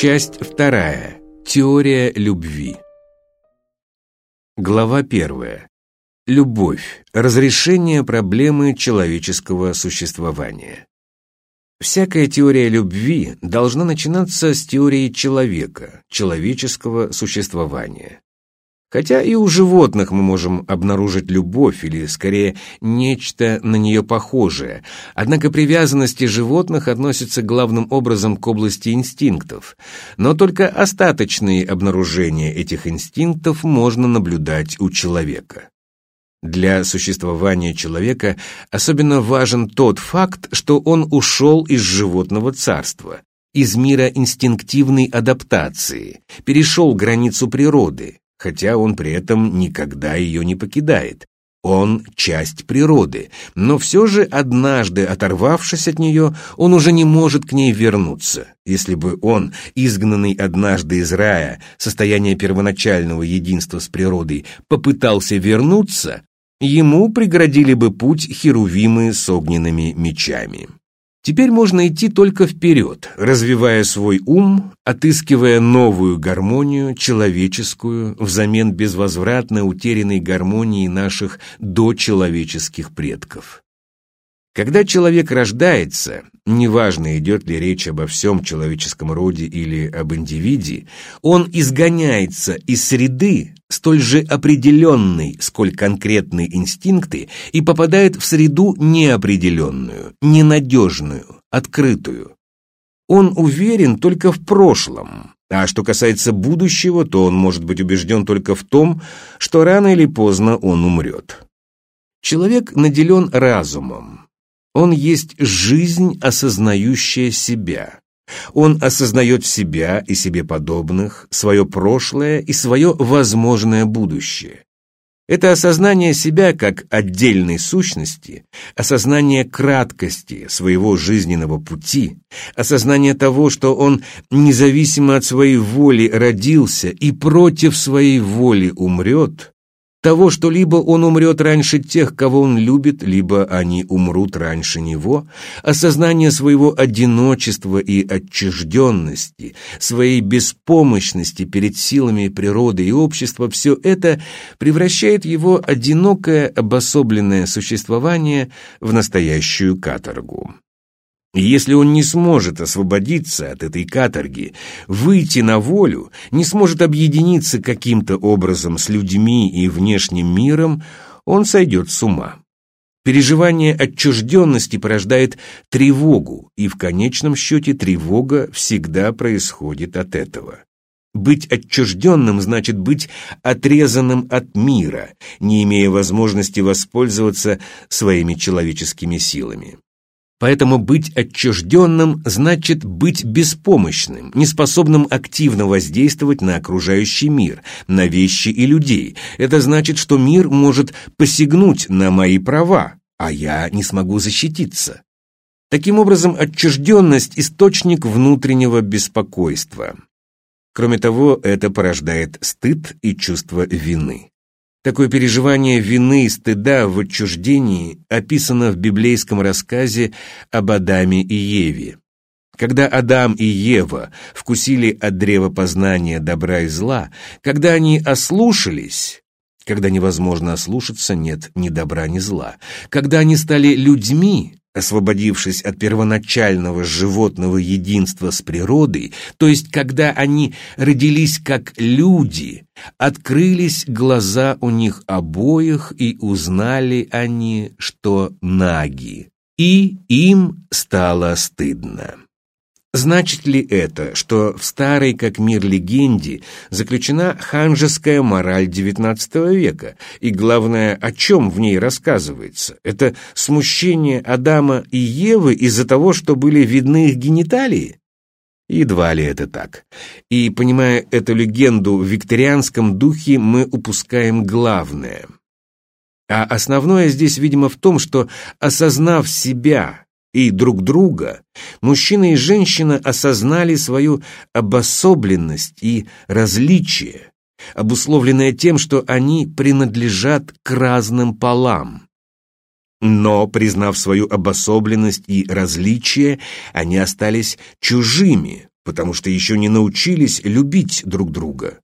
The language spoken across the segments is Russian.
Часть вторая. Теория любви. Глава первая. Любовь. Разрешение проблемы человеческого существования. Всякая теория любви должна начинаться с теории человека, человеческого существования. Хотя и у животных мы можем обнаружить любовь, или, скорее, нечто на нее похожее, однако привязанности животных относятся главным образом к области инстинктов, но только остаточные обнаружения этих инстинктов можно наблюдать у человека. Для существования человека особенно важен тот факт, что он ушел из животного царства, из мира инстинктивной адаптации, перешел границу природы, хотя он при этом никогда ее не покидает. Он часть природы, но все же однажды оторвавшись от нее, он уже не может к ней вернуться. Если бы он, изгнанный однажды из рая, состояние первоначального единства с природой, попытался вернуться, ему преградили бы путь херувимы с огненными мечами. Теперь можно идти только вперед, развивая свой ум, отыскивая новую гармонию, человеческую, взамен безвозвратно утерянной гармонии наших дочеловеческих предков. Когда человек рождается, неважно, идет ли речь обо всем человеческом роде или об индивиде, он изгоняется из среды, столь же определенной, сколь конкретные инстинкты, и попадает в среду неопределенную, ненадежную, открытую. Он уверен только в прошлом, а что касается будущего, то он может быть убежден только в том, что рано или поздно он умрет. Человек наделен разумом, он есть жизнь, осознающая себя. Он осознает себя и себе подобных, свое прошлое и свое возможное будущее. Это осознание себя как отдельной сущности, осознание краткости своего жизненного пути, осознание того, что он независимо от своей воли родился и против своей воли умрет, того, что либо он умрет раньше тех, кого он любит, либо они умрут раньше него, осознание своего одиночества и отчужденности, своей беспомощности перед силами природы и общества, все это превращает его одинокое обособленное существование в настоящую каторгу. Если он не сможет освободиться от этой каторги, выйти на волю, не сможет объединиться каким-то образом с людьми и внешним миром, он сойдет с ума. Переживание отчужденности порождает тревогу, и в конечном счете тревога всегда происходит от этого. Быть отчужденным значит быть отрезанным от мира, не имея возможности воспользоваться своими человеческими силами. Поэтому быть отчужденным значит быть беспомощным, неспособным активно воздействовать на окружающий мир, на вещи и людей. Это значит, что мир может посягнуть на мои права, а я не смогу защититься. Таким образом, отчужденность – источник внутреннего беспокойства. Кроме того, это порождает стыд и чувство вины. Такое переживание вины и стыда в отчуждении описано в библейском рассказе об Адаме и Еве. Когда Адам и Ева вкусили от древа познания добра и зла, когда они ослушались, когда невозможно ослушаться, нет ни добра, ни зла, когда они стали людьми, освободившись от первоначального животного единства с природой, то есть когда они родились как люди, открылись глаза у них обоих и узнали они, что наги, и им стало стыдно. Значит ли это, что в старой как мир легенде заключена ханжеская мораль XIX века, и главное, о чем в ней рассказывается? Это смущение Адама и Евы из-за того, что были видны их гениталии? Едва ли это так. И, понимая эту легенду в викторианском духе, мы упускаем главное. А основное здесь, видимо, в том, что, осознав себя, и друг друга, мужчина и женщина осознали свою обособленность и различие, обусловленное тем, что они принадлежат к разным полам. Но, признав свою обособленность и различие, они остались чужими, потому что еще не научились любить друг друга.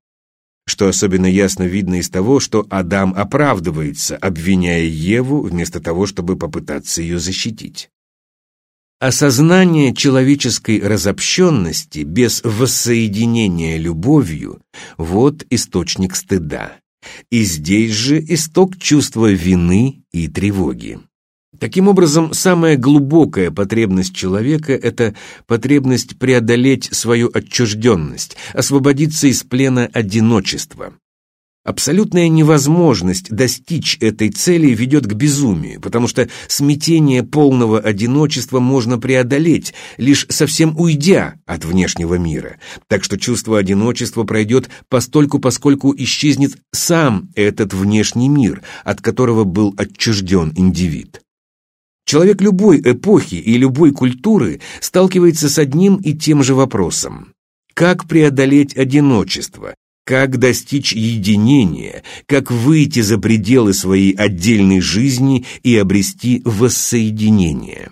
Что особенно ясно видно из того, что Адам оправдывается, обвиняя Еву, вместо того, чтобы попытаться ее защитить. Осознание человеческой разобщенности без воссоединения любовью – вот источник стыда. И здесь же исток чувства вины и тревоги. Таким образом, самая глубокая потребность человека – это потребность преодолеть свою отчужденность, освободиться из плена одиночества. Абсолютная невозможность достичь этой цели ведет к безумию, потому что смятение полного одиночества можно преодолеть, лишь совсем уйдя от внешнего мира. Так что чувство одиночества пройдет постольку, поскольку исчезнет сам этот внешний мир, от которого был отчужден индивид. Человек любой эпохи и любой культуры сталкивается с одним и тем же вопросом. Как преодолеть одиночество? Как достичь единения? Как выйти за пределы своей отдельной жизни и обрести воссоединение?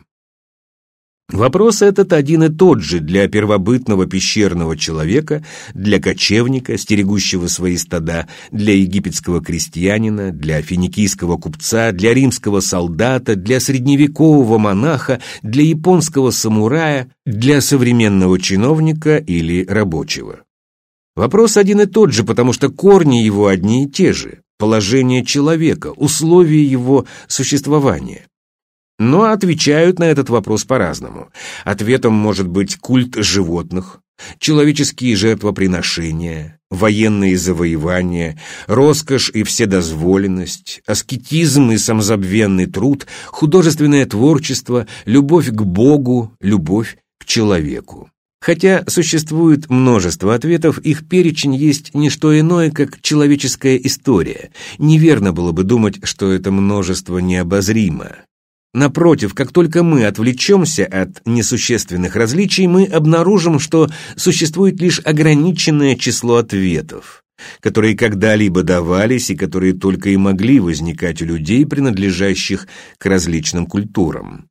Вопрос этот один и тот же для первобытного пещерного человека, для кочевника, стерегущего свои стада, для египетского крестьянина, для финикийского купца, для римского солдата, для средневекового монаха, для японского самурая, для современного чиновника или рабочего. Вопрос один и тот же, потому что корни его одни и те же. Положение человека, условия его существования. Но отвечают на этот вопрос по-разному. Ответом может быть культ животных, человеческие жертвоприношения, военные завоевания, роскошь и вседозволенность, аскетизм и самозабвенный труд, художественное творчество, любовь к Богу, любовь к человеку. Хотя существует множество ответов, их перечень есть не что иное, как человеческая история. Неверно было бы думать, что это множество необозримо. Напротив, как только мы отвлечемся от несущественных различий, мы обнаружим, что существует лишь ограниченное число ответов, которые когда-либо давались и которые только и могли возникать у людей, принадлежащих к различным культурам.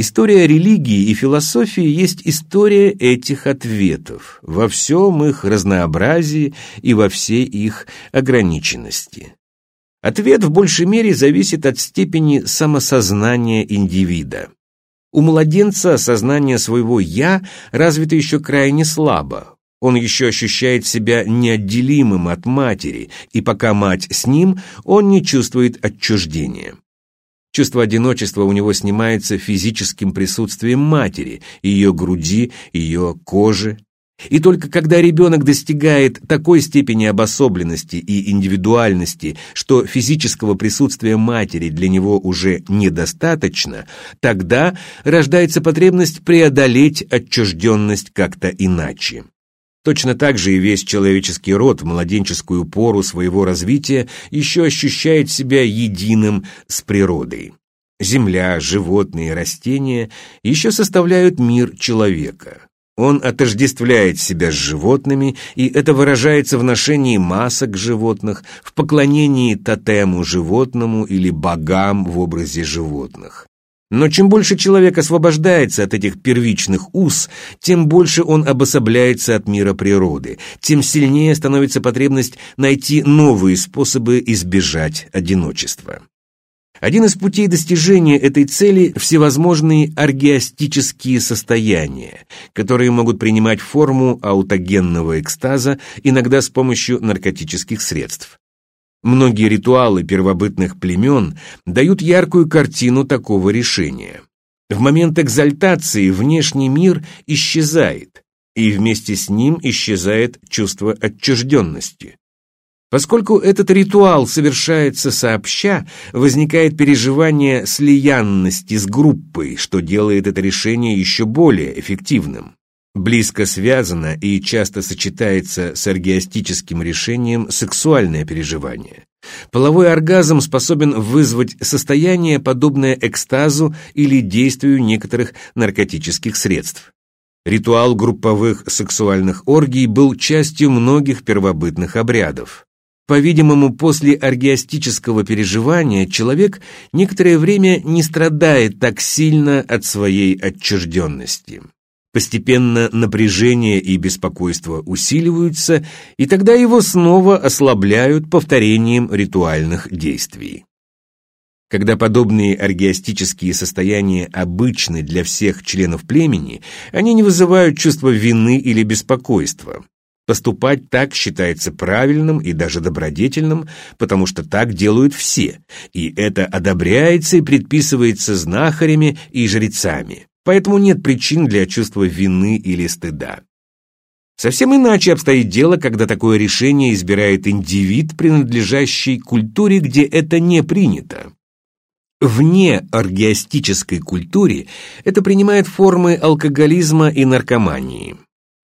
История религии и философии есть история этих ответов во всем их разнообразии и во всей их ограниченности. Ответ в большей мере зависит от степени самосознания индивида. У младенца сознание своего «я» развито еще крайне слабо. Он еще ощущает себя неотделимым от матери, и пока мать с ним, он не чувствует отчуждения. Чувство одиночества у него снимается физическим присутствием матери, ее груди, ее кожи, и только когда ребенок достигает такой степени обособленности и индивидуальности, что физического присутствия матери для него уже недостаточно, тогда рождается потребность преодолеть отчужденность как-то иначе. Точно так же и весь человеческий род в младенческую пору своего развития еще ощущает себя единым с природой. Земля, животные, растения еще составляют мир человека. Он отождествляет себя с животными, и это выражается в ношении масок животных, в поклонении тотему животному или богам в образе животных. Но чем больше человек освобождается от этих первичных уз, тем больше он обособляется от мира природы, тем сильнее становится потребность найти новые способы избежать одиночества. Один из путей достижения этой цели – всевозможные аргиастические состояния, которые могут принимать форму аутогенного экстаза, иногда с помощью наркотических средств. Многие ритуалы первобытных племен дают яркую картину такого решения. В момент экзальтации внешний мир исчезает, и вместе с ним исчезает чувство отчужденности. Поскольку этот ритуал совершается сообща, возникает переживание слиянности с группой, что делает это решение еще более эффективным. Близко связано и часто сочетается с оргиастическим решением сексуальное переживание. Половой оргазм способен вызвать состояние, подобное экстазу или действию некоторых наркотических средств. Ритуал групповых сексуальных оргий был частью многих первобытных обрядов. По-видимому, после оргиастического переживания человек некоторое время не страдает так сильно от своей отчужденности. Постепенно напряжение и беспокойство усиливаются, и тогда его снова ослабляют повторением ритуальных действий. Когда подобные оргиастические состояния обычны для всех членов племени, они не вызывают чувства вины или беспокойства. Поступать так считается правильным и даже добродетельным, потому что так делают все, и это одобряется и предписывается знахарями и жрецами поэтому нет причин для чувства вины или стыда. Совсем иначе обстоит дело, когда такое решение избирает индивид, принадлежащий культуре, где это не принято. Вне оргиастической культуре это принимает формы алкоголизма и наркомании.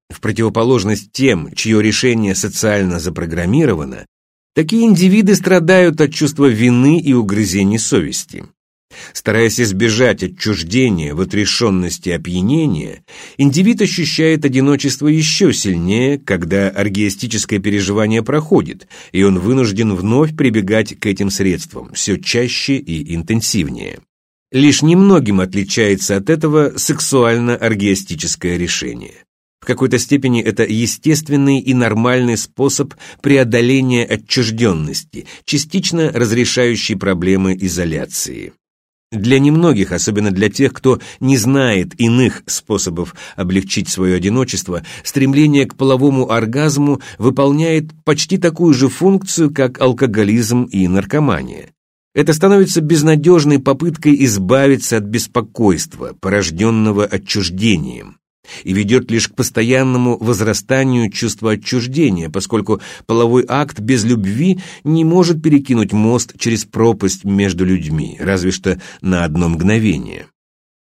В противоположность тем, чье решение социально запрограммировано, такие индивиды страдают от чувства вины и угрызений совести. Стараясь избежать отчуждения в отрешенности опьянения, индивид ощущает одиночество еще сильнее, когда оргиастическое переживание проходит, и он вынужден вновь прибегать к этим средствам, все чаще и интенсивнее. Лишь немногим отличается от этого сексуально-оргиастическое решение. В какой-то степени это естественный и нормальный способ преодоления отчужденности, частично разрешающий проблемы изоляции. Для немногих, особенно для тех, кто не знает иных способов облегчить свое одиночество, стремление к половому оргазму выполняет почти такую же функцию, как алкоголизм и наркомания. Это становится безнадежной попыткой избавиться от беспокойства, порожденного отчуждением и ведет лишь к постоянному возрастанию чувства отчуждения, поскольку половой акт без любви не может перекинуть мост через пропасть между людьми, разве что на одно мгновение.